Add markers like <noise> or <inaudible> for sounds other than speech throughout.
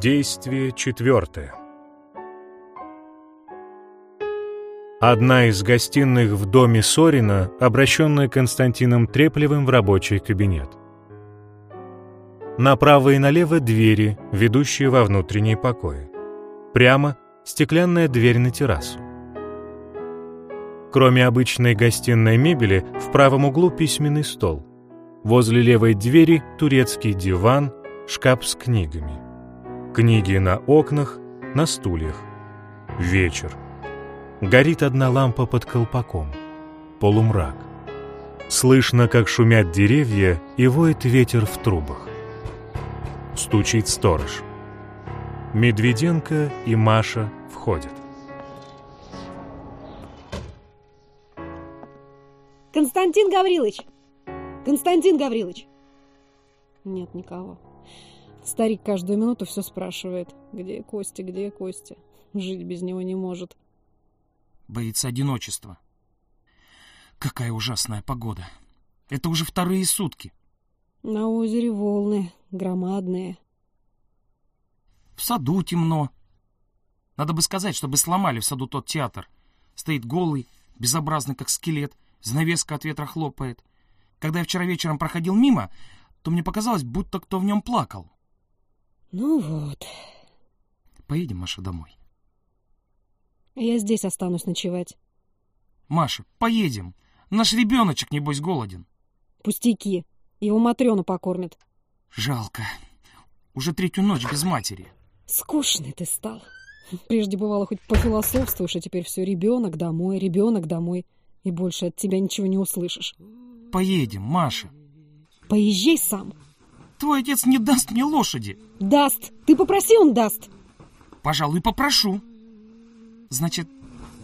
Действие четвертое. Одна из гостиных в доме Сорина, обращенная Константином Треплевым в рабочий кабинет. Направо и налево двери, ведущие во внутренние покои. Прямо стеклянная дверь на террасу. Кроме обычной гостиной мебели, в правом углу письменный стол. Возле левой двери турецкий диван, шкаф с книгами. Книги на окнах, на стульях. Вечер. Горит одна лампа под колпаком. Полумрак. Слышно, как шумят деревья и воет ветер в трубах. Стучит сторож. Медведенко и Маша входят. Константин Гаврилович! Константин Гаврилович! Нет никого. Старик каждую минуту все спрашивает. Где Костя, где Костя? Жить без него не может. Боится одиночества. Какая ужасная погода. Это уже вторые сутки. На озере волны, громадные. В саду темно. Надо бы сказать, чтобы сломали в саду тот театр. Стоит голый, безобразный, как скелет, занавеска от ветра хлопает. Когда я вчера вечером проходил мимо, то мне показалось, будто кто в нем плакал. Ну вот. Поедем, Маша, домой. Я здесь останусь ночевать. Маша, поедем. Наш ребеночек, небось, голоден. Пустяки. Его Матрёну покормят. Жалко. Уже третью ночь без матери. Скучный ты стал. Прежде бывало хоть пофилософствуешь, а теперь все ребенок домой, ребенок домой. И больше от тебя ничего не услышишь. Поедем, Маша. Поезжай сам. Твой отец не даст мне лошади. Даст. Ты попроси, он даст. Пожалуй, попрошу. Значит,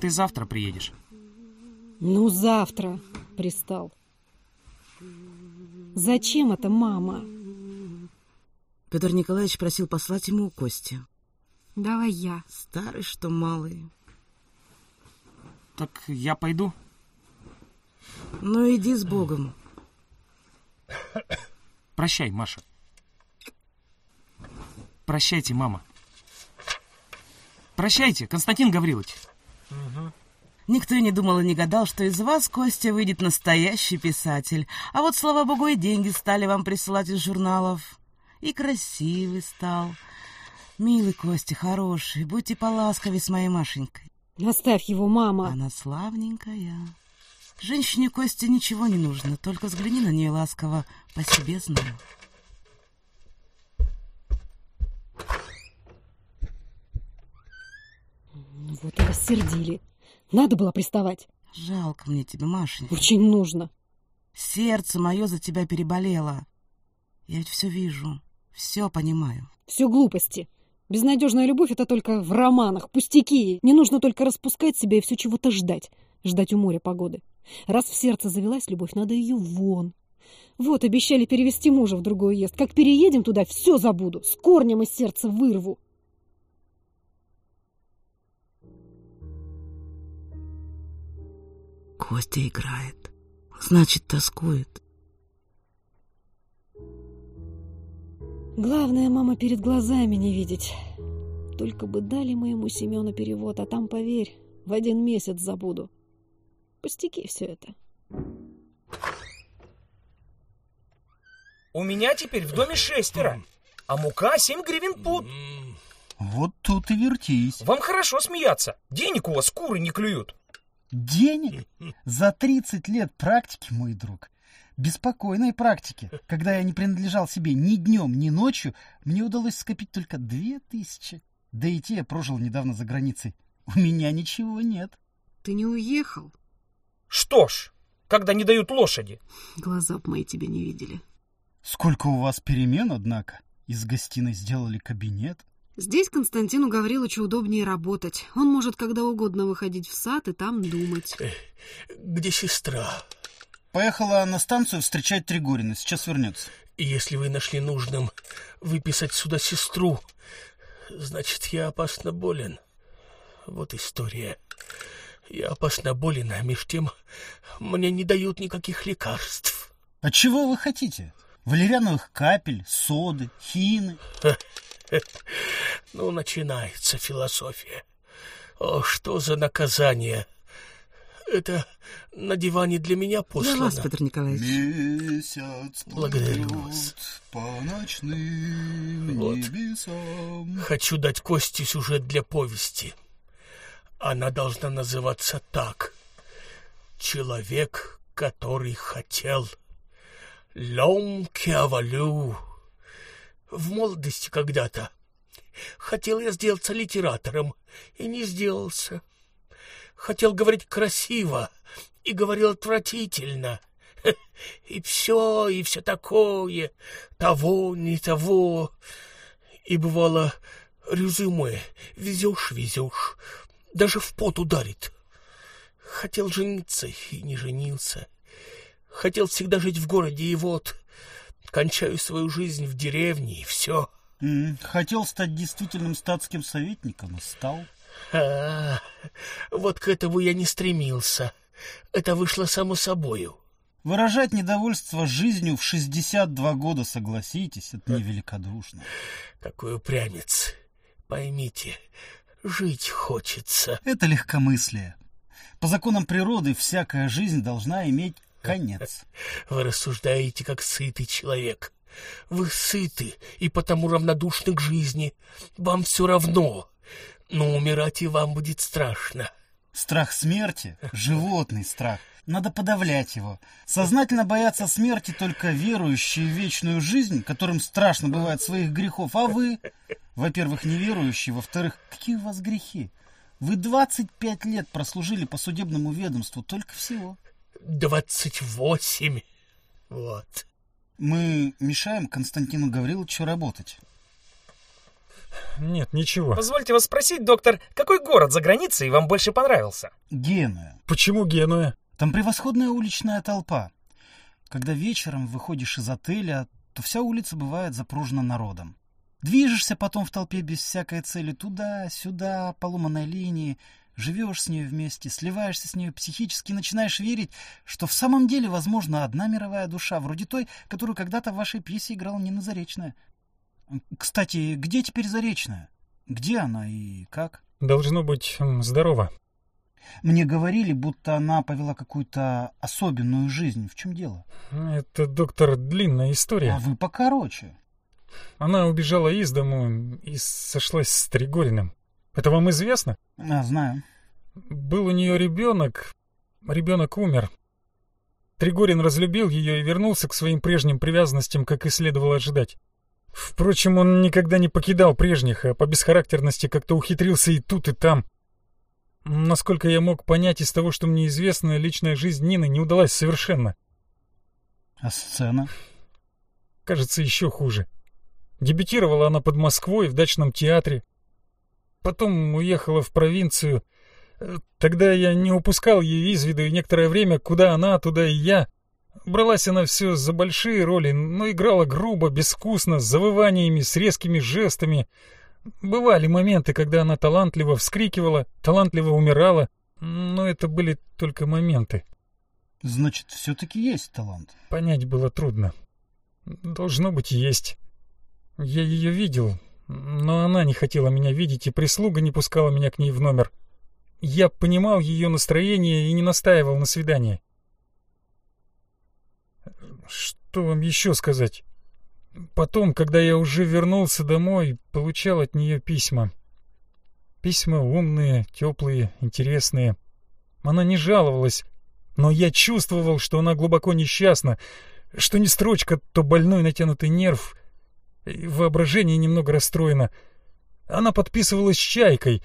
ты завтра приедешь? Ну, завтра, пристал. Зачем это мама? Петр Николаевич просил послать ему Кости. Давай я. Старый, что малый. Так я пойду? Ну, иди с Богом. Прощай, Маша. Прощайте, мама. Прощайте, Константин Гаврилович. Никто и не думал и не гадал, что из вас, Костя, выйдет настоящий писатель. А вот, слава богу, и деньги стали вам присылать из журналов. И красивый стал. Милый Костя, хороший, будьте поласковее с моей Машенькой. Оставь его, мама. Она славненькая. Женщине Косте ничего не нужно, только взгляни на нее ласково, по себе знаю. Вот и рассердили. Надо было приставать. Жалко мне тебя, Машенька. Очень нужно. Сердце мое за тебя переболело. Я ведь все вижу, все понимаю. Все глупости. Безнадежная любовь — это только в романах, пустяки. Не нужно только распускать себя и все чего-то ждать. Ждать у моря погоды. Раз в сердце завелась любовь, надо ее вон. Вот, обещали перевести мужа в другой уезд. Как переедем туда, все забуду. С корнем из сердца вырву. Костя играет. Значит, тоскует. Главное, мама, перед глазами не видеть. Только бы дали моему Семену перевод, а там, поверь, в один месяц забуду. Пустяки все это. У меня теперь в доме шестеро, а мука семь гривен пуд. Вот тут и вертись. Вам хорошо смеяться. Денег у вас куры не клюют. Денег? За 30 лет практики, мой друг. Беспокойной практики. Когда я не принадлежал себе ни днем, ни ночью, мне удалось скопить только две тысячи. Да и те я прожил недавно за границей. У меня ничего нет. Ты не уехал? Что ж, когда не дают лошади. Глаза б мои тебя не видели. Сколько у вас перемен, однако. Из гостиной сделали кабинет. Здесь Константину Гавриловичу удобнее работать. Он может когда угодно выходить в сад и там думать. Где сестра? Поехала на станцию встречать Тригорина. Сейчас вернется. Если вы нашли нужным выписать сюда сестру, значит, я опасно болен. Вот история. Я опасно болен, а меж тем мне не дают никаких лекарств. А чего вы хотите? Валериановых капель, соды, хины? Ну, начинается философия. О, что за наказание? Это на диване для меня Для послано. вас, Петр Николаевич. Месяц Благодарю вас. по ночным Вот. небесам. Хочу дать Косте сюжет для повести. Она должна называться так. Человек, который хотел. Лом Киавалю. В молодости когда-то. Хотел я сделаться литератором, и не сделался. Хотел говорить красиво, и говорил отвратительно. <laughs> И все, и все такое, того, не того. И бывало, резюме, везешь-везешь, даже в пот ударит. Хотел жениться и не женился. Хотел всегда жить в городе, и вот, кончаю свою жизнь в деревне, и все. Хотел стать действительным статским советником и стал. А, вот к этому я не стремился. Это вышло само собою. Выражать недовольство жизнью в 62 года, согласитесь, это невеликодушно. Какой упрямец. Поймите, жить хочется. Это легкомыслие. По законам природы всякая жизнь должна иметь конец. <laughs> Вы рассуждаете, как сытый человек. Вы сыты и потому равнодушны к жизни. Вам все равно. Но умирать и вам будет страшно. Страх смерти — животный страх. Надо подавлять его. Сознательно боятся смерти только верующие в вечную жизнь, которым страшно бывает своих грехов. А вы, во-первых, неверующие, во-вторых, какие у вас грехи? Вы 25 лет прослужили по судебному ведомству, только всего. Двадцать восемь. Вот. Мы мешаем Константину Гавриловичу работать. Нет, ничего. Позвольте вас спросить, доктор, какой город за границей вам больше понравился? Генуя. Почему Генуя? Там превосходная уличная толпа. Когда вечером выходишь из отеля, то вся улица бывает запружена народом. Движешься потом в толпе без всякой цели туда-сюда, по ломаной линии, живешь с ней вместе, сливаешься с ней психически начинаешь верить, что в самом деле возможна одна мировая душа, вроде той, которую когда-то в вашей пьесе играла Нина Заречная. Кстати, где теперь Заречная? Где она и как? Должно быть здорово. Мне говорили, будто она повела какую-то особенную жизнь. В чем дело? Это, доктор, длинная история. А вы покороче. Она убежала из дому и сошлась с Тригориным. Это вам известно? А, знаю. Был у нее ребенок. Ребенок умер. Тригорин разлюбил ее и вернулся к своим прежним привязанностям, как и следовало ожидать. Впрочем, он никогда не покидал прежних, а по бесхарактерности как-то ухитрился и тут, и там. Насколько я мог понять из того, что мне известно, личная жизнь Нины не удалась совершенно. А сцена? Кажется, еще хуже. Дебютировала она под Москвой в дачном театре. Потом уехала в провинцию. Тогда я не упускал ее из виду, и некоторое время куда она, туда и я. Бралась она все за большие роли, но играла грубо, безвкусно, с завываниями, с резкими жестами. Бывали моменты, когда она талантливо вскрикивала, талантливо умирала, но это были только моменты. Значит, все-таки есть талант. Понять было трудно. Должно быть, есть. Я ее видел, но она не хотела меня видеть, и прислуга не пускала меня к ней в номер. Я понимал ее настроение и не настаивал на свидании. Что вам еще сказать? Потом, когда я уже вернулся домой, получал от нее письма. Письма умные, теплые, интересные. Она не жаловалась, но я чувствовал, что она глубоко несчастна, что не строчка, то больной натянутый нерв, и воображение немного расстроено. Она подписывалась чайкой.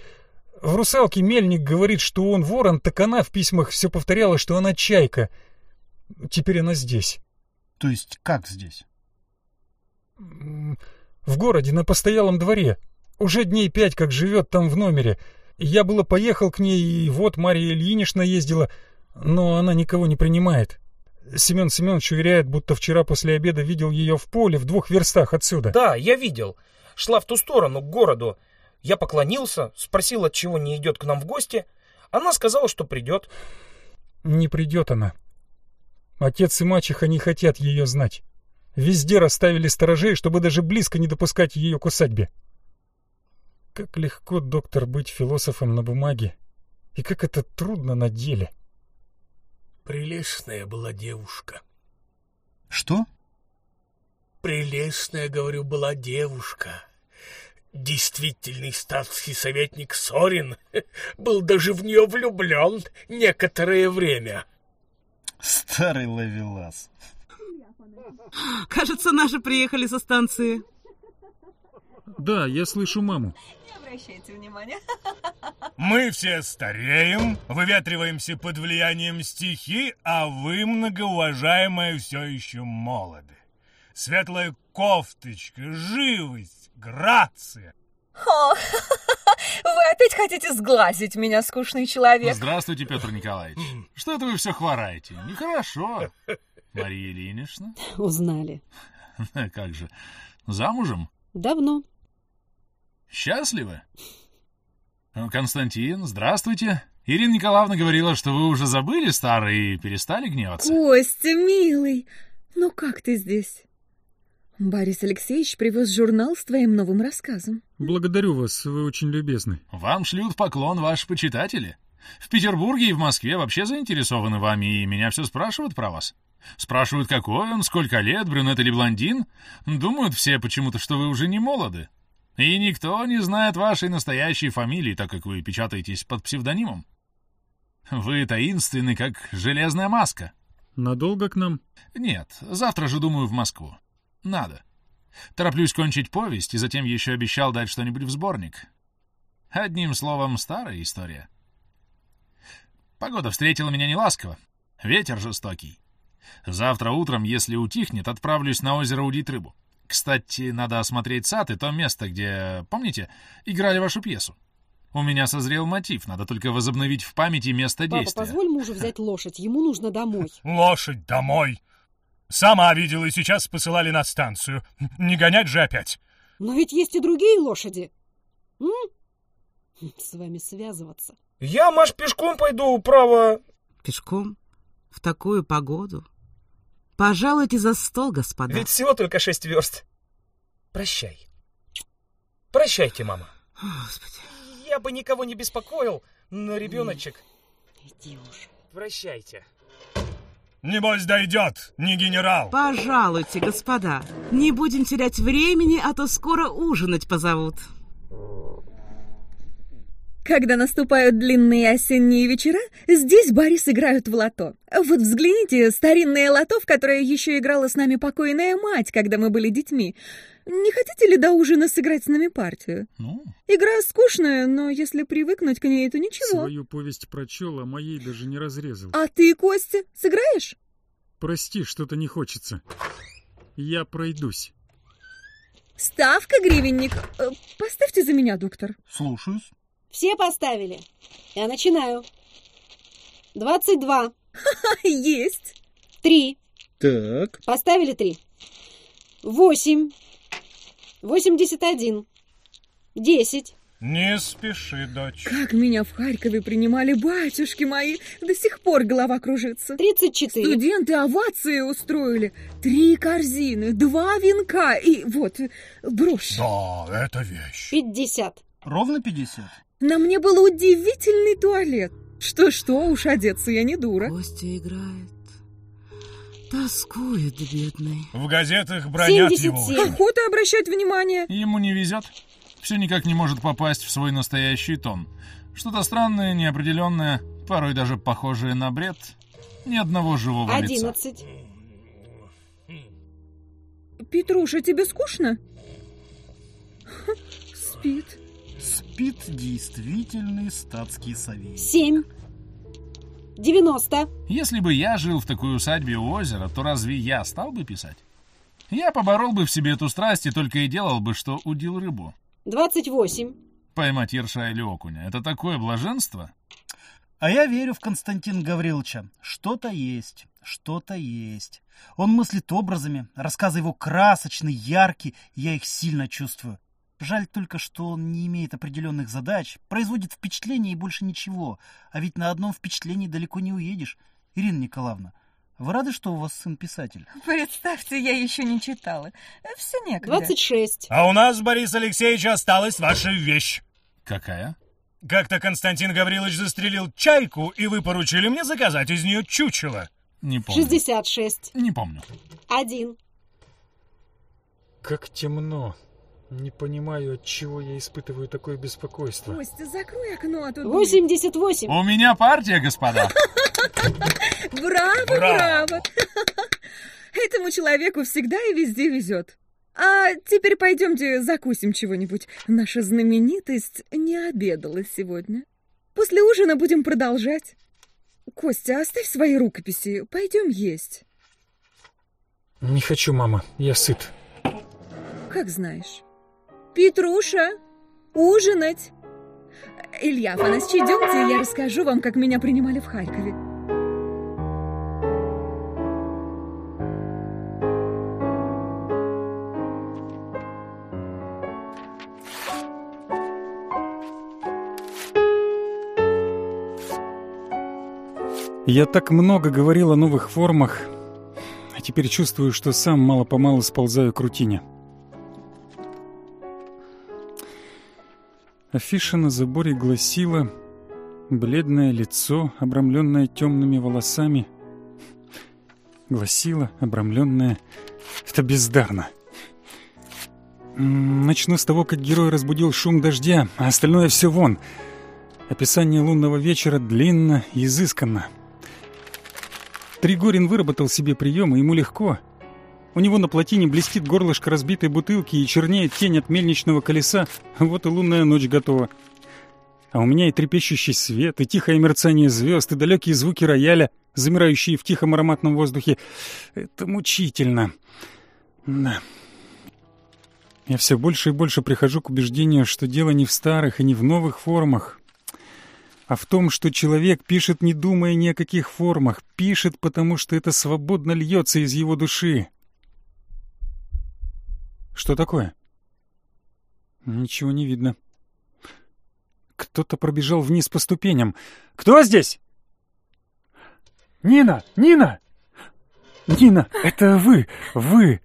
В «Русалке» Мельник говорит, что он ворон, так она в письмах все повторяла, что она чайка. Теперь она здесь. То есть как здесь? В городе, на постоялом дворе. Уже дней пять как живет там в номере. Я было поехал к ней, и вот Марья Ильинична ездила, но она никого не принимает. Семен Семенович уверяет, будто вчера после обеда видел ее в поле в двух верстах отсюда. Да, я видел. Шла в ту сторону, к городу. Я поклонился, спросил, от чего не идет к нам в гости. Она сказала, что придет. Не придет она. Отец и мачеха не хотят ее знать. Везде расставили сторожей, чтобы даже близко не допускать ее к усадьбе. Как легко, доктор, быть философом на бумаге. И как это трудно на деле. Прелестная была девушка. Что? Прелестная, говорю, была девушка. Действительный статский советник Сорин был даже в нее влюблен некоторое время. Старый ловелас. <laughs> Кажется, наши приехали со станции. Да, я слышу маму. Не обращайте внимания. Мы все стареем, выветриваемся под влиянием стихи, а вы, многоуважаемые, все еще молоды. Светлая кофточка, живость, грация. О, <laughs> вы опять хотите сглазить меня, скучный человек? Здравствуйте, Петр Николаевич. Что это вы все хвораете? Нехорошо. Мария Ильинична? <laughs> Узнали. <laughs> Как же, замужем? Давно. Счастливы? Константин, здравствуйте. Ирина Николаевна говорила, что вы уже забыли старый и перестали гневаться. Костя, милый, ну как ты здесь? Борис Алексеевич привез журнал с твоим новым рассказом. Благодарю вас, вы очень любезны. Вам шлют поклон ваши почитатели. В Петербурге и в Москве вообще заинтересованы вами, и меня все спрашивают про вас. Спрашивают, какой он, сколько лет, брюнет или блондин. Думают все почему-то, что вы уже не молоды. И никто не знает вашей настоящей фамилии, так как вы печатаетесь под псевдонимом. Вы таинственны, как железная маска. Надолго к нам? Нет, завтра же думаю в Москву. Надо. Тороплюсь кончить повесть, и затем еще обещал дать что-нибудь в сборник. Одним словом, старая история. Погода встретила меня неласково. Ветер жестокий. Завтра утром, если утихнет, отправлюсь на озеро удить рыбу. Кстати, надо осмотреть сад и то место, где, помните, играли вашу пьесу. У меня созрел мотив, надо только возобновить в памяти место Папа, действия. позволь мужу взять лошадь, ему нужно домой. <laughs> Лошадь домой. Сама видела и сейчас посылали на станцию. Не гонять же опять. Но ведь есть и другие лошади. М? С вами связываться. Я, Маш, пешком пойду, право. Пешком? В такую погоду? Пожалуйте за стол, господа. Ведь всего только шесть верст. Прощай. Прощайте, мама. Господи. Я бы никого не беспокоил, но ребеночек... Иди уж. Прощайте. Небось дойдет, не генерал. Пожалуйте, господа. Не будем терять времени, а то скоро ужинать позовут. Когда наступают длинные осенние вечера, здесь Борис играют в лото. Вот взгляните, старинное лото, в которое еще играла с нами покойная мать, когда мы были детьми. Не хотите ли до ужина сыграть с нами партию? Ну, Игра скучная, но если привыкнуть к ней, то ничего. Свою повесть прочел, а моей даже не разрезал. А ты, Костя, сыграешь? Прости, что-то не хочется. Я пройдусь. Ставка, гривенник. Э, Поставьте за меня, доктор. Слушаюсь. Все поставили? Я начинаю. Двадцать два. <laughs> Есть. Три. Так. Поставили три. Восемь. Восемьдесят один. Десять. Не спеши, дочь. Как меня в Харькове принимали батюшки мои. До сих пор голова кружится. Тридцать четыре. Студенты овации устроили. Три корзины, два венка и вот брошь. Да, это вещь. Пятьдесят. Ровно 50. На мне был удивительный туалет. Что-что, уж одеться я не дура. Костя играет. Тоскует, бедный. В газетах бронят его. 77. очень. Охота обращать внимание. ему не везет. Все никак не может попасть в свой настоящий тон. Что-то странное, неопределенное, порой даже похожее на бред. Ни одного живого лица. Одиннадцать. Петруша, тебе скучно? Ха, Спит. Спит действительный статский совет. Семь. Девяносто. Если бы я жил в такой усадьбе у озера, то разве я стал бы писать? Я поборол бы в себе эту страсть и только и делал бы, что удил рыбу. Двадцать восемь. Поймать ерша или окуня — это такое блаженство. А я верю в Константина Гавриловича. Что-то есть, что-то есть. Он мыслит образами, рассказы его красочны, яркие, я их сильно чувствую. Жаль только, что он не имеет определенных задач, производит впечатление и больше ничего. А ведь на одном впечатлении далеко не уедешь. Ирина Николаевна, вы рады, что у вас сын писатель? Представьте, я еще не читала. Все некогда. Двадцать шесть. А у нас, Борис Алексеевич, осталась ваша вещь. Какая? Как-то Константин Гаврилович застрелил чайку, и вы поручили мне заказать из нее чучело. Не помню. 66. Не помню. Один. Как темно. Не понимаю, от чего я испытываю такое беспокойство. Костя, закрой окно, а то... дым. 88. У меня партия, господа. <laughs> Браво, браво! <laughs> Этому человеку всегда и везде везет. А теперь пойдемте закусим чего-нибудь. Наша знаменитость не обедала сегодня. После ужина будем продолжать. Костя, оставь свои рукописи, пойдем есть. Не хочу, мама, я сыт. Как знаешь. Петруша, ужинать. Илья Афанасьевич, идемте, я расскажу вам, как меня принимали в Харькове. Я так много говорил о новых формах, а теперь чувствую, что сам мало-помалу сползаю к рутине. Афиша на заборе гласила «Бледное лицо, обрамленное темными волосами». Гласила, обрамленное... Это бездарно. Начну с того, как герой разбудил шум дождя, а остальное все вон. Описание лунного вечера длинно и изысканно. Тригорин выработал себе прием, и ему легко. У него на плотине блестит горлышко разбитой бутылки и чернеет тень от мельничного колеса. Вот и лунная ночь готова. А у меня и трепещущий свет, и тихое мерцание звезд, и далекие звуки рояля, замирающие в тихом ароматном воздухе. Это мучительно. Да. Я все больше и больше прихожу к убеждению, что дело не в старых и не в новых формах, а в том, что человек пишет, не думая ни о каких формах, пишет, потому что это свободно льется из его души. Что такое? Ничего не видно. Кто-то пробежал вниз по ступеням. Кто здесь? Нина! Нина! Нина, это вы! Вы!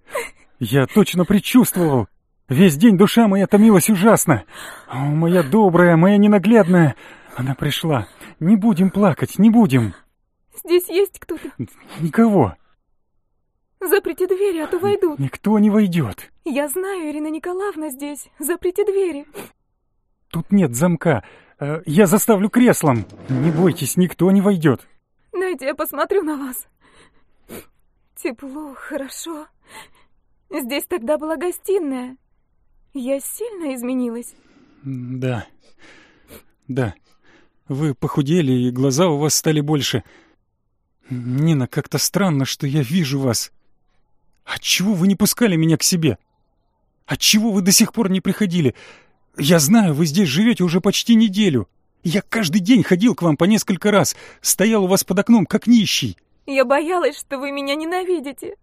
Я точно предчувствовал. Весь день душа моя томилась ужасно. О, моя добрая, моя ненаглядная. Она пришла. Не будем плакать, не будем. Здесь есть кто-то. Никого. Заприте двери, а то войдут. Никто не войдет. Я знаю, Ирина Николаевна здесь. Заприте двери. Тут нет замка. Э, Я заставлю креслом. Не бойтесь, никто не войдет. Дайте я посмотрю на вас. Тепло, хорошо. Здесь тогда была гостиная. Я сильно изменилась. Да. Да. Вы похудели, и глаза у вас стали больше. Нина, как-то странно, что я вижу вас. Отчего вы не пускали меня к себе? Отчего вы до сих пор не приходили? Я знаю, вы здесь живете уже почти неделю. Я каждый день ходил к вам по несколько раз, стоял у вас под окном, как нищий. Я боялась, что вы меня ненавидите.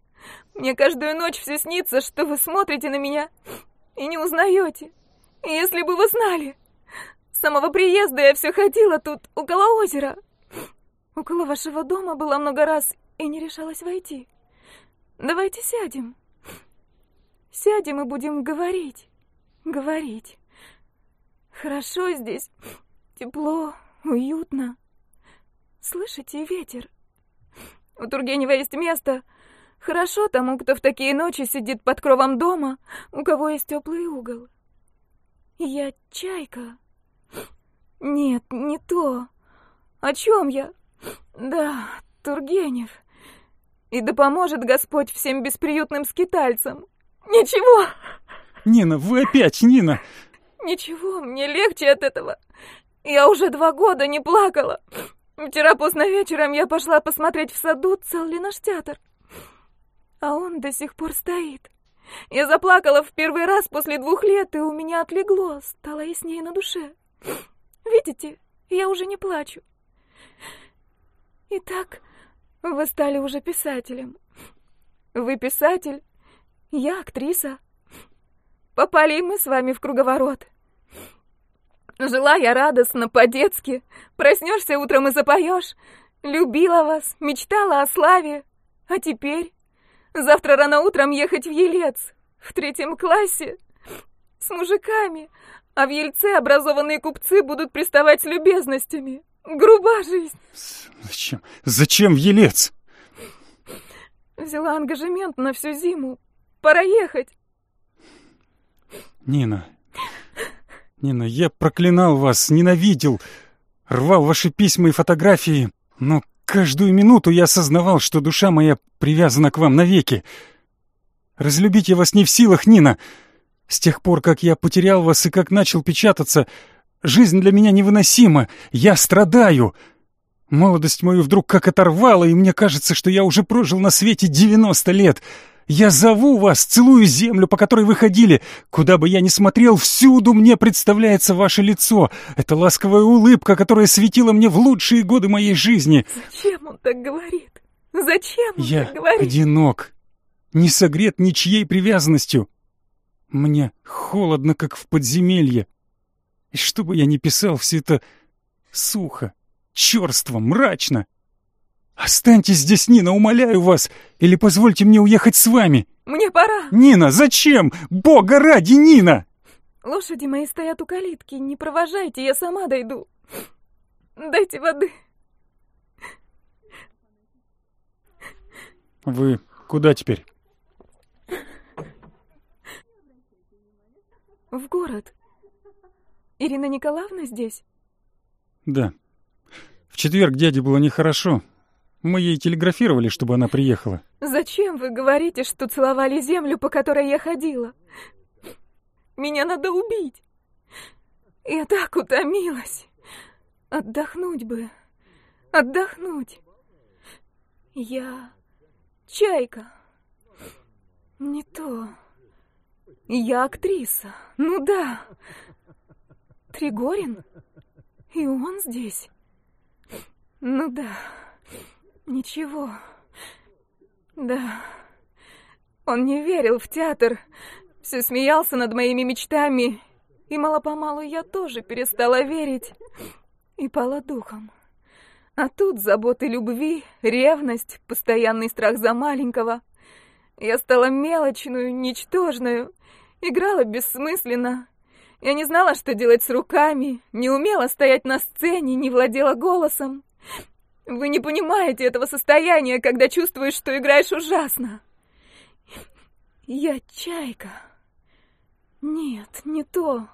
Мне каждую ночь все снится, что вы смотрите на меня и не узнаете. Если бы вы знали. С самого приезда я все ходила тут, около озера. Около вашего дома была много раз и не решалась войти. Давайте сядем. Сядем и будем говорить. Говорить. Хорошо здесь. Тепло, уютно. Слышите ветер? У Тургенева есть место. Хорошо тому, кто в такие ночи сидит под кровом дома, у кого есть теплый угол. Я чайка. Нет, не то. О чем я? Да, Тургенев. И да поможет Господь всем бесприютным скитальцам. Ничего, Нина, вы опять, Нина! ничего, мне легче от этого. Я уже два года не плакала. Вчера поздно вечером я пошла посмотреть в саду, цел ли наш театр. А он до сих пор стоит. Я заплакала в первый раз после двух лет, и у меня отлегло, стало яснее на душе. Видите, я уже не плачу. Итак, вы стали уже писателем. Вы писатель, я актриса. Попали мы с вами в круговорот. Жила я радостно, по-детски. Проснешься утром и запоешь. Любила вас, мечтала о славе. А теперь? Завтра рано утром ехать в Елец. В третьем классе. С мужиками. А в Ельце образованные купцы будут приставать с любезностями. Груба жизнь. Зачем? Зачем в Елец? Взяла ангажемент на всю зиму. Пора ехать. Нина, Нина, я проклинал вас, ненавидел, рвал ваши письма и фотографии, но каждую минуту я осознавал, что душа моя привязана к вам навеки. Разлюбить я вас не в силах, Нина. С тех пор, как я потерял вас и как начал печататься, жизнь для меня невыносима. Я страдаю. Молодость мою вдруг как оторвала, и мне кажется, что я уже прожил на свете девяносто лет. Я зову вас, целую землю, по которой вы ходили. Куда бы я ни смотрел, всюду мне представляется ваше лицо. Это ласковая улыбка, которая светила мне в лучшие годы моей жизни. Зачем он так говорит? Зачем он Я так говорит? одинок, не согрет ничьей привязанностью. Мне холодно, как в подземелье. И что бы я ни писал, все это сухо, черство, мрачно. Останьтесь здесь, Нина, умоляю вас, или позвольте мне уехать с вами. Мне пора. Нина, зачем? Бога ради, Нина! Лошади мои стоят у калитки. Не провожайте, я сама дойду. Дайте воды. Вы куда теперь? В город. Ирина Николаевна здесь? Да. В четверг дяде было нехорошо. Мы ей телеграфировали, чтобы она приехала. Зачем вы говорите, что целовали землю, по которой я ходила? Меня надо убить. Я так утомилась. Отдохнуть бы. Отдохнуть. Я чайка. Не то. Я актриса. Ну да. Тригорин? И он здесь? Ну да. Ничего. Да. Он не верил в театр. Все смеялся над моими мечтами. И мало-помалу я тоже перестала верить. И пала духом. А тут заботы любви, ревность, постоянный страх за маленького. Я стала мелочную, ничтожную. Играла бессмысленно. Я не знала, что делать с руками, не умела стоять на сцене, не владела голосом. Вы не понимаете этого состояния, когда чувствуешь, что играешь ужасно. Я чайка. Нет, не то.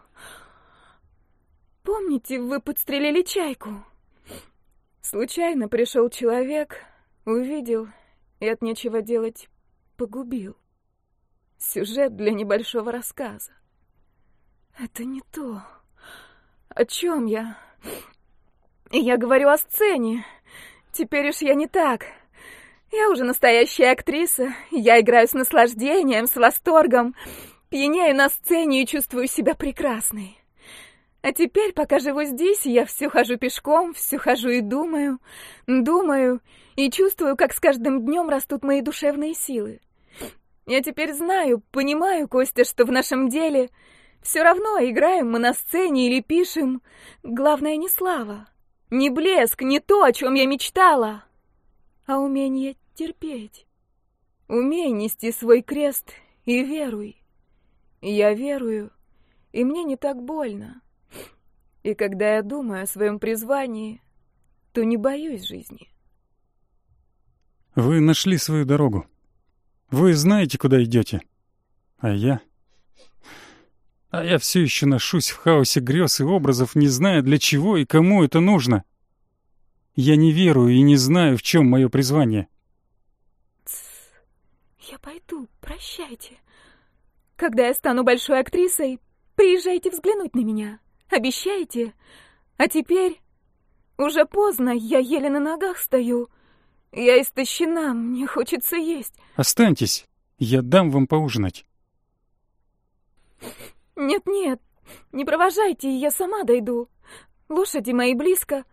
Помните, вы подстрелили чайку? Случайно пришел человек, увидел и от нечего делать погубил. Сюжет для небольшого рассказа. Это не то. О чем я? Я говорю о сцене. Теперь уж я не так. Я уже настоящая актриса. Я играю с наслаждением, с восторгом. Пьянею на сцене и чувствую себя прекрасной. А теперь, пока живу здесь, я все хожу пешком, все хожу и думаю, думаю, и чувствую, как с каждым днем растут мои душевные силы. Я теперь знаю, понимаю, Костя, что в нашем деле все равно играем мы на сцене или пишем. Главное не слава, не блеск, не то, о чем я мечтала, а умение терпеть. Умей нести свой крест и веруй. Я верую, и мне не так больно. И когда я думаю о своем призвании, то не боюсь жизни. Вы нашли свою дорогу. Вы знаете, куда идете. А я... А я все еще ношусь в хаосе грез и образов, не зная, для чего и кому это нужно. Я не верую и не знаю, в чем мое призвание. Я пойду, прощайте. Когда я стану большой актрисой, приезжайте взглянуть на меня. Обещаете? А теперь... Уже поздно, я еле на ногах стою. Я истощена, мне хочется есть. Останьтесь, я дам вам поужинать. Нет-нет, не провожайте, я сама дойду. Лошади мои близко.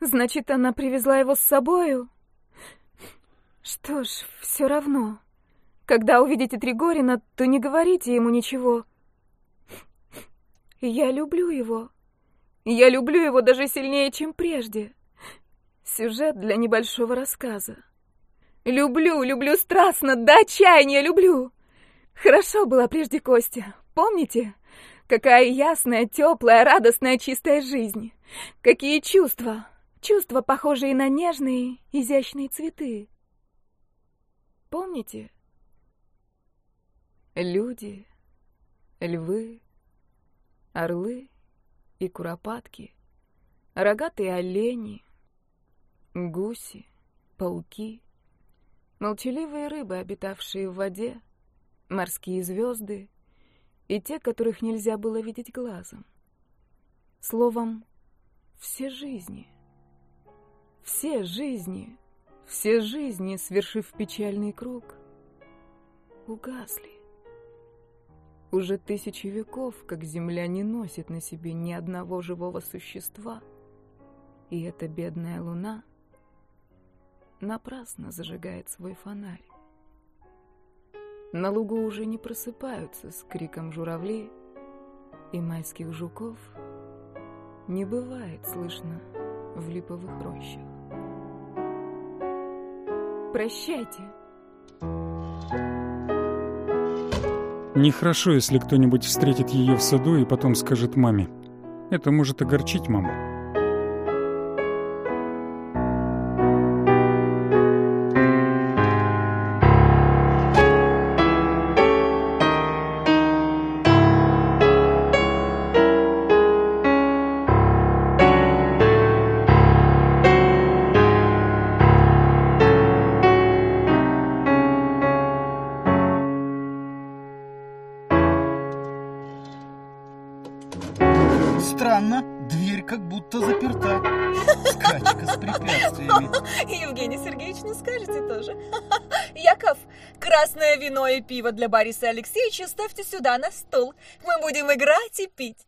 Значит, она привезла его с собою? Что ж, все равно. Когда увидите Тригорина, то не говорите ему ничего. Я люблю его. Я люблю его даже сильнее, чем прежде. Сюжет для небольшого рассказа. Люблю, люблю страстно, до отчаяния люблю. Хорошо было прежде Костя, помните? Какая ясная, теплая, радостная, чистая жизнь. Какие чувства. Чувства, похожие на нежные, изящные цветы. Помните? Люди, львы, орлы и куропатки, рогатые олени, гуси, пауки, молчаливые рыбы, обитавшие в воде, морские звезды и те, которых нельзя было видеть глазом. Словом, все жизни. Все жизни, все жизни, свершив печальный круг, угасли. Уже тысячи веков, как Земля не носит на себе ни одного живого существа, и эта бедная луна напрасно зажигает свой фонарь. На лугу уже не просыпаются с криком журавли, и майских жуков не бывает слышно в липовых рощах. Прощайте. Нехорошо, если кто-нибудь встретит ее в саду и потом скажет маме. Это может огорчить маму. Странно, дверь как будто заперта. Скачка с препятствиями. <laughs> Евгений Сергеевич, ну скажете тоже. <laughs> Яков, красное вино и пиво для Бориса Алексеевича ставьте сюда на стол. Мы будем играть и пить.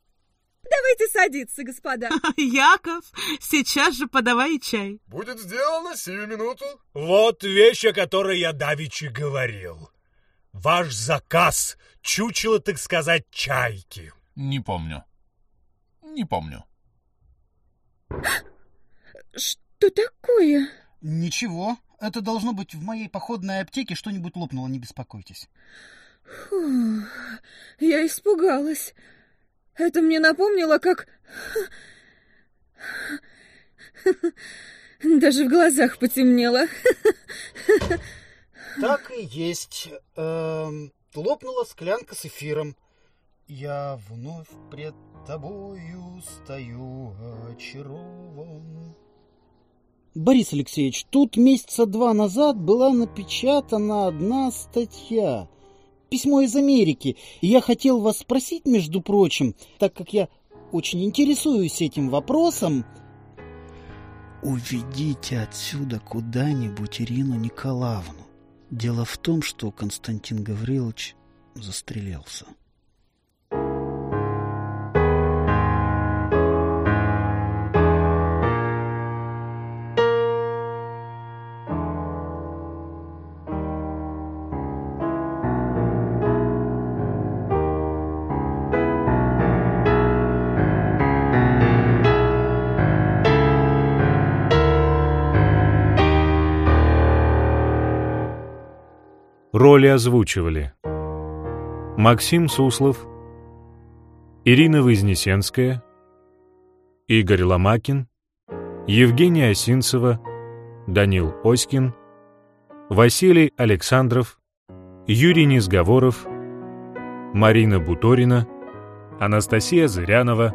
Давайте садиться, господа. <laughs> Яков, сейчас же подавай чай. Будет сделано сию минуту. Вот вещь, о которой я давеча говорил. Ваш заказ, чучело, так сказать, чайки. Не помню. Не помню. Что такое? Ничего, это должно быть в моей походной аптеке что-нибудь лопнуло, не беспокойтесь. Фу, я испугалась. Это мне напомнило, как... Даже в глазах потемнело. Так и есть. Эм, лопнула склянка с эфиром. Я вновь пред тобою стою очарован. Борис Алексеевич, тут месяца два назад была напечатана одна статья. Письмо из Америки. И я хотел вас спросить, между прочим, так как я очень интересуюсь этим вопросом. Уведите отсюда куда-нибудь Ирину Николаевну. Дело в том, что Константин Гаврилович застрелился. Роли озвучивали Максим Суслов, Ирина Вознесенская, Игорь Ломакин, Евгения Осинцева, Данил Оськин, Василий Александров, Юрий Низговоров, Марина Буторина, Анастасия Зырянова,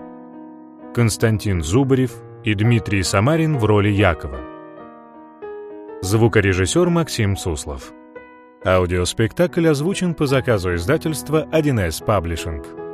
Константин Зубарев и Дмитрий Самарин в роли Якова. Звукорежиссер Максим Суслов. Аудиоспектакль озвучен по заказу издательства 1С Паблишинг.